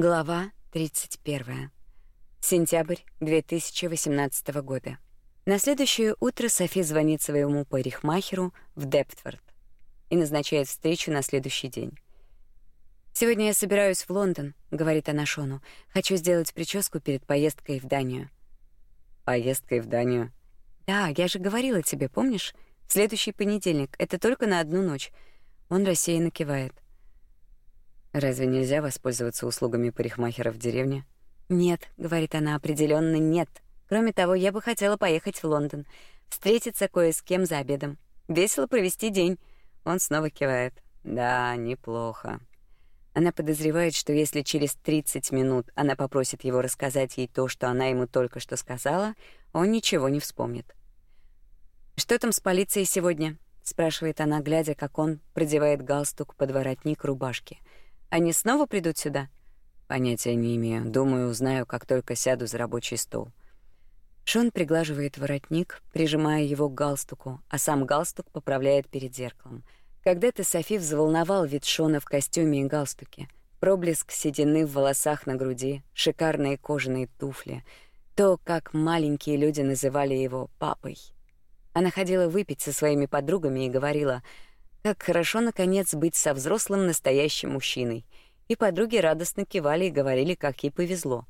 Глава 31. Сентябрь 2018 года. На следующее утро Софи звонит своему парикмахеру в Дептфорд и назначает встречу на следующий день. «Сегодня я собираюсь в Лондон», — говорит она Шону. «Хочу сделать прическу перед поездкой в Данию». «Поездкой в Данию?» «Да, я же говорила тебе, помнишь? Следующий понедельник. Это только на одну ночь». Он рассеянно кивает. Разве нельзя воспользоваться услугами парикмахера в деревне? Нет, говорит она, определенно нет. Кроме того, я бы хотела поехать в Лондон, встретиться кое с кем за обедом, весело провести день. Он снова кивает. Да, неплохо. Она подозревает, что если через 30 минут она попросит его рассказать ей то, что она ему только что сказала, он ничего не вспомнит. Что там с полицией сегодня? спрашивает она, глядя, как он продевает галстук под воротник рубашки. Они снова придут сюда? Понятия не имею. Думаю, узнаю, как только сяду за рабочий стол. Шон приглаживает воротник, прижимая его к галстуку, а сам галстук поправляет перед зеркалом. Когда-то Софи взволновал вид Шона в костюме и галстуке. Проблеск седины в волосах на груди, шикарные кожаные туфли. То, как маленькие люди называли его «папой». Она ходила выпить со своими подругами и говорила — как хорошо, наконец, быть со взрослым настоящим мужчиной. И подруги радостно кивали и говорили, как ей повезло.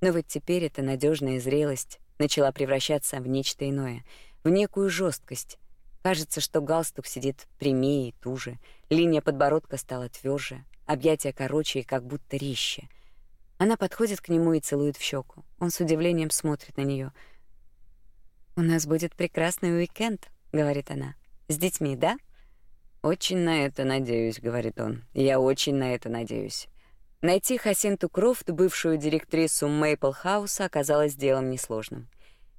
Но вот теперь эта надежная зрелость начала превращаться в нечто иное, в некую жесткость. Кажется, что галстук сидит прямее и туже, линия подбородка стала тверже, объятия короче и как будто резче. Она подходит к нему и целует в щеку. Он с удивлением смотрит на нее. «У нас будет прекрасный уикенд», — говорит она. «С детьми, да?» «Очень на это надеюсь», — говорит он. «Я очень на это надеюсь». Найти Хасинту Крофт, бывшую директрису Мейпл Хауса, оказалось делом несложным.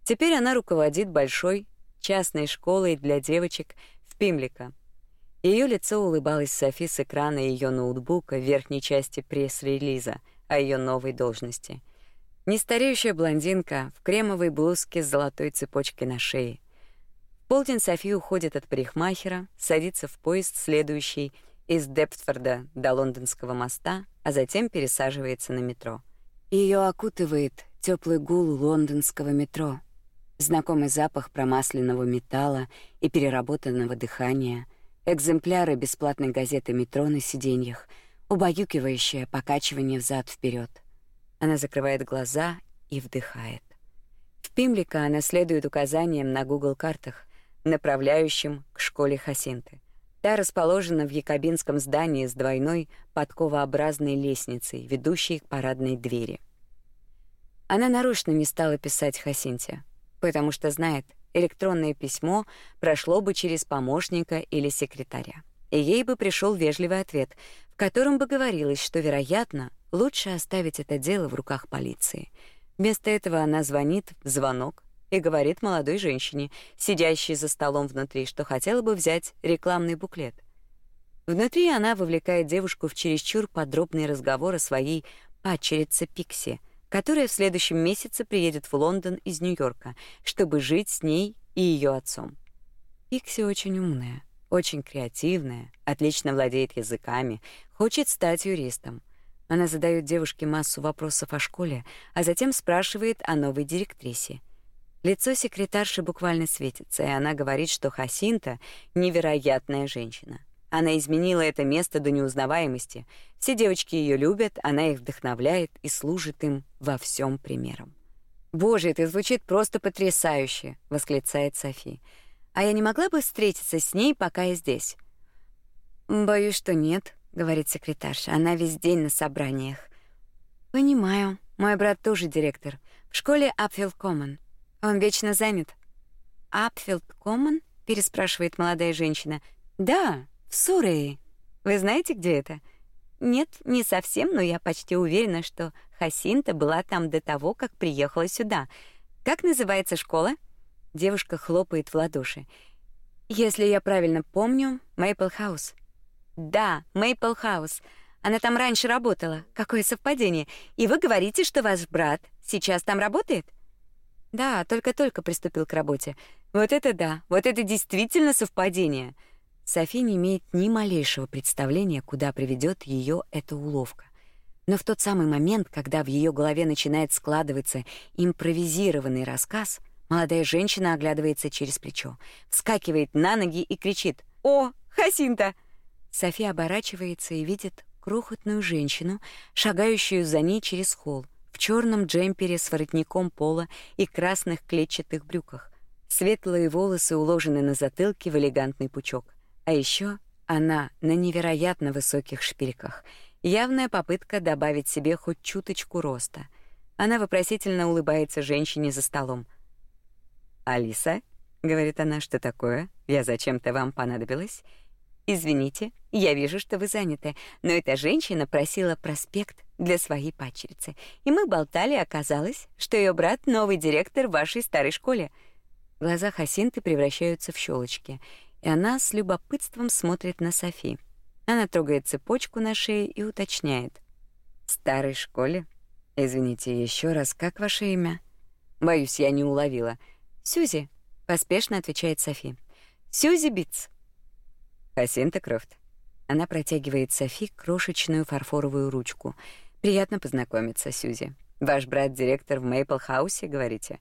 Теперь она руководит большой частной школой для девочек в Пимлика. Ее лицо улыбалось Софи с экрана ее ноутбука в верхней части пресс-релиза о ее новой должности. Нестареющая блондинка в кремовой блузке с золотой цепочкой на шее — полдень София уходит от парикмахера, садится в поезд, следующий из Дептфорда до Лондонского моста, а затем пересаживается на метро. Ее окутывает теплый гул лондонского метро, знакомый запах промасленного металла и переработанного дыхания, экземпляры бесплатной газеты «Метро» на сиденьях, убаюкивающее покачивание взад вперед. Она закрывает глаза и вдыхает. В Пимлика она следует указаниям на Google картах направляющим к школе Хасинты. Та расположена в якобинском здании с двойной подковообразной лестницей, ведущей к парадной двери. Она нарочно не стала писать Хасинте, потому что знает, электронное письмо прошло бы через помощника или секретаря. И ей бы пришел вежливый ответ, в котором бы говорилось, что, вероятно, лучше оставить это дело в руках полиции. Вместо этого она звонит в звонок и говорит молодой женщине, сидящей за столом внутри, что хотела бы взять рекламный буклет. Внутри она вовлекает девушку в чересчур подробный разговор о своей падчерице Пикси, которая в следующем месяце приедет в Лондон из Нью-Йорка, чтобы жить с ней и ее отцом. Пикси очень умная, очень креативная, отлично владеет языками, хочет стать юристом. Она задает девушке массу вопросов о школе, а затем спрашивает о новой директрисе — Лицо секретарши буквально светится, и она говорит, что Хасинта — невероятная женщина. Она изменила это место до неузнаваемости. Все девочки ее любят, она их вдохновляет и служит им во всем примером. «Боже, это звучит просто потрясающе!» — восклицает Софи. «А я не могла бы встретиться с ней, пока я здесь?» «Боюсь, что нет», — говорит секретарша. «Она весь день на собраниях». «Понимаю. Мой брат тоже директор. В школе Коммон. Он вечно занят. Апфилд Коммон? переспрашивает молодая женщина. Да, в Сурее. Вы знаете, где это? Нет, не совсем, но я почти уверена, что Хасинта была там до того, как приехала сюда. Как называется школа? Девушка хлопает в ладоши. Если я правильно помню, Мейпл Хаус. Да, Мейпл Хаус. Она там раньше работала. Какое совпадение. И вы говорите, что ваш брат сейчас там работает? Да, только-только приступил к работе. Вот это да, вот это действительно совпадение. Софи не имеет ни малейшего представления, куда приведет ее эта уловка. Но в тот самый момент, когда в ее голове начинает складываться импровизированный рассказ, молодая женщина оглядывается через плечо, вскакивает на ноги и кричит: "О, Хасинта!" София оборачивается и видит крохотную женщину, шагающую за ней через холл, черном джемпере с воротником пола и красных клетчатых брюках. Светлые волосы уложены на затылке в элегантный пучок. А еще она на невероятно высоких шпильках. Явная попытка добавить себе хоть чуточку роста. Она вопросительно улыбается женщине за столом. «Алиса?» — говорит она, — «что такое? Я зачем-то вам понадобилась?» «Извините, я вижу, что вы заняты, но эта женщина просила проспект для своей падчерицы, и мы болтали, оказалось, что ее брат — новый директор вашей старой школе». Глаза Хасинты превращаются в щелочки, и она с любопытством смотрит на Софи. Она трогает цепочку на шее и уточняет. «Старой школе? Извините еще раз, как ваше имя?» «Боюсь, я не уловила». «Сюзи», — поспешно отвечает Софи. «Сюзи Битц». «Хасинта Крофт». Она протягивает Софи крошечную фарфоровую ручку. «Приятно познакомиться, Сюзи. Ваш брат директор в Мейпл-хаусе, говорите?»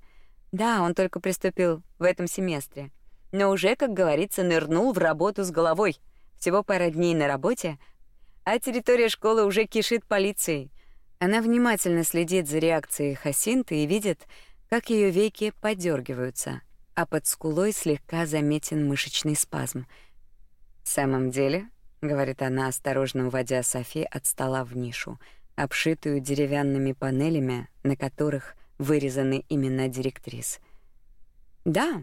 Да, он только приступил в этом семестре. Но уже, как говорится, нырнул в работу с головой. Всего пара дней на работе, а территория школы уже кишит полицией. Она внимательно следит за реакцией Хасинты и видит, как ее веки подергиваются, а под скулой слегка заметен мышечный спазм. «В самом деле», — говорит она, осторожно уводя Софи от стола в нишу, обшитую деревянными панелями, на которых вырезаны имена директрис. Да,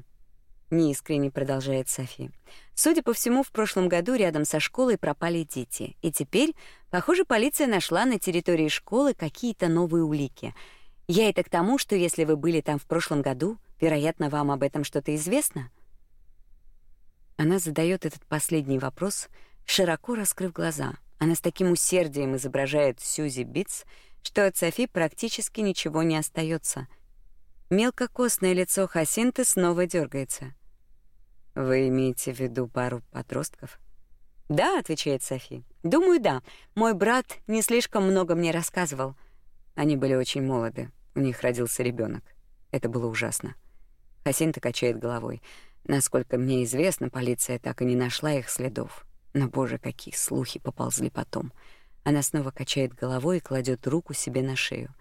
неискренне продолжает Софи. Судя по всему, в прошлом году рядом со школой пропали дети, и теперь, похоже, полиция нашла на территории школы какие-то новые улики. Я это к тому, что если вы были там в прошлом году, вероятно, вам об этом что-то известно. Она задает этот последний вопрос, широко раскрыв глаза. Она с таким усердием изображает Сьюзи Битс, что от Софи практически ничего не остается. Мелкокосное лицо Хасинты снова дергается. Вы имеете в виду пару подростков? Да, отвечает Софи. Думаю, да. Мой брат не слишком много мне рассказывал. Они были очень молоды. У них родился ребенок. Это было ужасно. Хасинта качает головой. Насколько мне известно, полиция так и не нашла их следов. Но, боже, какие слухи поползли потом. Она снова качает головой и кладет руку себе на шею.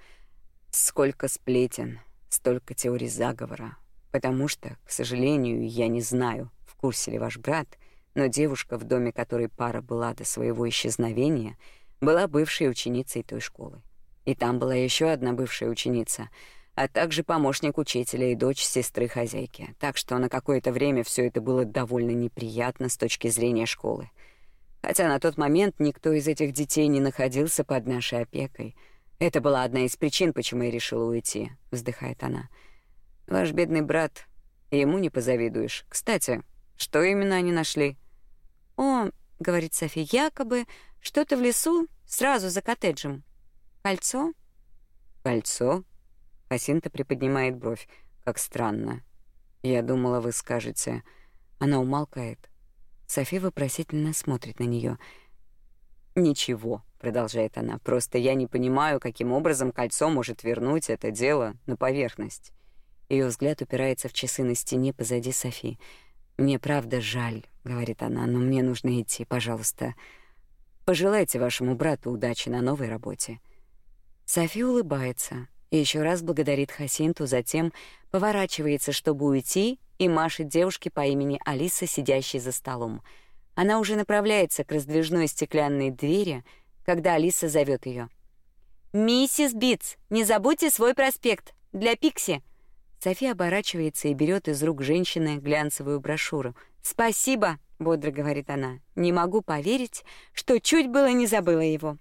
Сколько сплетен, столько теорий заговора. Потому что, к сожалению, я не знаю, в курсе ли ваш брат, но девушка, в доме которой пара была до своего исчезновения, была бывшей ученицей той школы. И там была еще одна бывшая ученица, а также помощник учителя и дочь сестры хозяйки. Так что на какое-то время все это было довольно неприятно с точки зрения школы хотя на тот момент никто из этих детей не находился под нашей опекой. Это была одна из причин, почему я решила уйти, вздыхает она. Ваш бедный брат, ему не позавидуешь. Кстати, что именно они нашли? О, говорит София, якобы что-то в лесу сразу за коттеджем. Кольцо? Кольцо? Хасинта приподнимает бровь. Как странно. Я думала, вы скажете. Она умолкает. Софи вопросительно смотрит на нее. «Ничего», — продолжает она, — «просто я не понимаю, каким образом кольцо может вернуть это дело на поверхность». Ее взгляд упирается в часы на стене позади Софи. «Мне правда жаль», — говорит она, — «но мне нужно идти, пожалуйста. Пожелайте вашему брату удачи на новой работе». Софи улыбается еще раз благодарит Хасинту, затем поворачивается, чтобы уйти, и машет девушке по имени Алиса, сидящей за столом. Она уже направляется к раздвижной стеклянной двери, когда Алиса зовет ее. «Миссис Битц, не забудьте свой проспект для Пикси!» София оборачивается и берет из рук женщины глянцевую брошюру. «Спасибо!» — бодро говорит она. «Не могу поверить, что чуть было не забыла его».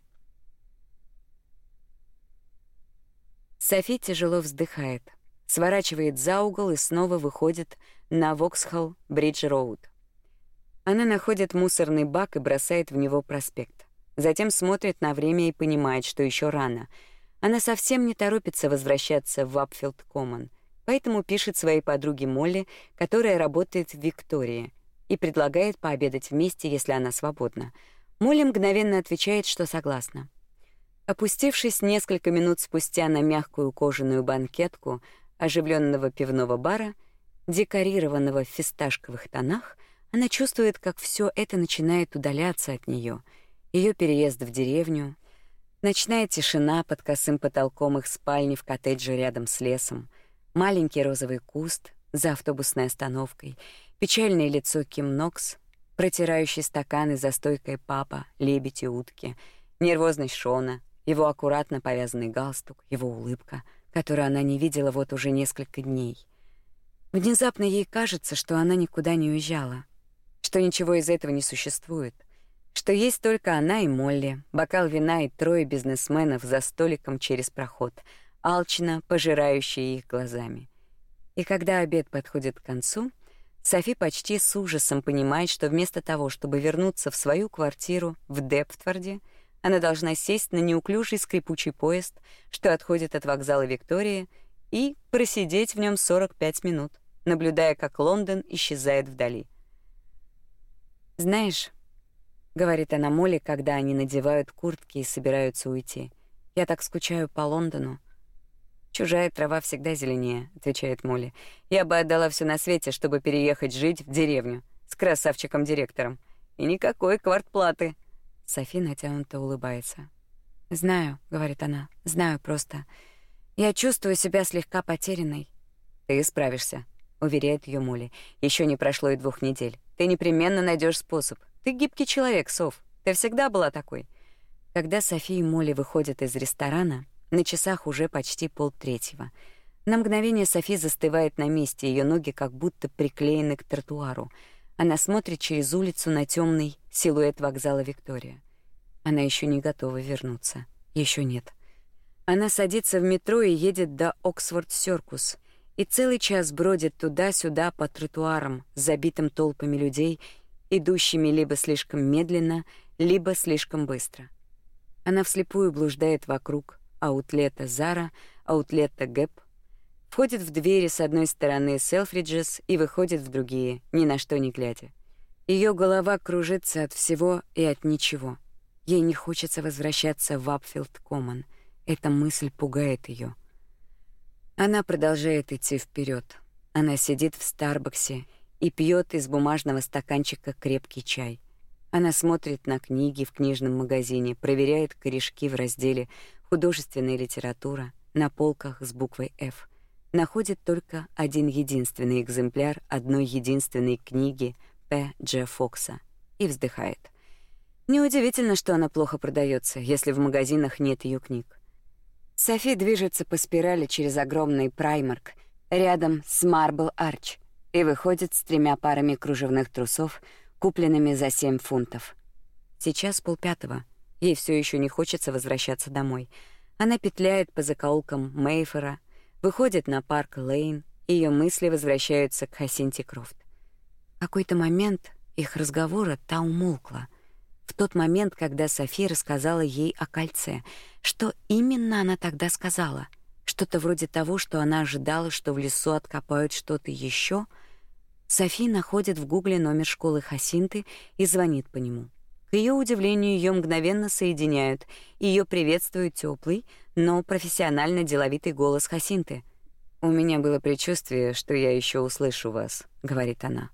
Софи тяжело вздыхает сворачивает за угол и снова выходит на Воксхолл Бридж-роуд. Она находит мусорный бак и бросает в него проспект. Затем смотрит на время и понимает, что еще рано. Она совсем не торопится возвращаться в Апфилд-Коммон, поэтому пишет своей подруге Молли, которая работает в Виктории, и предлагает пообедать вместе, если она свободна. Молли мгновенно отвечает, что согласна. Опустившись несколько минут спустя на мягкую кожаную банкетку оживленного пивного бара, декорированного в фисташковых тонах, она чувствует, как все это начинает удаляться от нее. Ее переезд в деревню, ночная тишина под косым потолком их спальни в коттедже рядом с лесом, маленький розовый куст за автобусной остановкой, печальное лицо Ким Нокс, протирающий стаканы за стойкой папа, лебедь и утки, нервозность Шона, его аккуратно повязанный галстук, его улыбка, которую она не видела вот уже несколько дней. Внезапно ей кажется, что она никуда не уезжала, что ничего из этого не существует, что есть только она и Молли, бокал вина и трое бизнесменов за столиком через проход, алчно пожирающие их глазами. И когда обед подходит к концу, Софи почти с ужасом понимает, что вместо того, чтобы вернуться в свою квартиру в Дептфорде, она должна сесть на неуклюжий скрипучий поезд, что отходит от вокзала Виктория, и просидеть в нем 45 минут, наблюдая, как Лондон исчезает вдали. «Знаешь», — говорит она Молли, когда они надевают куртки и собираются уйти, — «я так скучаю по Лондону. «Чужая трава всегда зеленее», — отвечает Молли. «Я бы отдала все на свете, чтобы переехать жить в деревню с красавчиком-директором. И никакой квартплаты. Софи натянуто улыбается. «Знаю», — говорит она, — «знаю просто. Я чувствую себя слегка потерянной». «Ты справишься», — уверяет ее Молли. Еще не прошло и двух недель. Ты непременно найдешь способ. Ты гибкий человек, Соф. Ты всегда была такой». Когда Софи и Молли выходят из ресторана, на часах уже почти полтретьего. На мгновение Софи застывает на месте, ее ноги как будто приклеены к тротуару — она смотрит через улицу на темный силуэт вокзала Виктория. Она еще не готова вернуться. Еще нет. Она садится в метро и едет до Оксфорд-Сёркус. И целый час бродит туда-сюда по тротуарам, забитым толпами людей, идущими либо слишком медленно, либо слишком быстро. Она вслепую блуждает вокруг аутлета Зара, аутлета Гэп, входит в двери с одной стороны Селфриджес и выходит в другие, ни на что не глядя. Ее голова кружится от всего и от ничего. Ей не хочется возвращаться в Апфилд Коммон. Эта мысль пугает ее. Она продолжает идти вперед. Она сидит в Старбаксе и пьет из бумажного стаканчика крепкий чай. Она смотрит на книги в книжном магазине, проверяет корешки в разделе «Художественная литература» на полках с буквой «Ф», находит только один единственный экземпляр одной единственной книги П. Дж. Фокса и вздыхает. Неудивительно, что она плохо продается, если в магазинах нет ее книг. Софи движется по спирали через огромный праймарк рядом с Марбл Арч и выходит с тремя парами кружевных трусов, купленными за 7 фунтов. Сейчас полпятого. Ей все еще не хочется возвращаться домой. Она петляет по закоулкам Мейфера, выходит на парк Лейн, и её мысли возвращаются к Хасинти Крофт. Какой-то момент их разговора та умолкла. В тот момент, когда София рассказала ей о кольце, что именно она тогда сказала? Что-то вроде того, что она ожидала, что в лесу откопают что-то еще. София находит в Гугле номер школы Хасинты и звонит по нему. К ее удивлению, ее мгновенно соединяют. Ее приветствует теплый, но профессионально деловитый голос Хасинты. «У меня было предчувствие, что я еще услышу вас», — говорит она.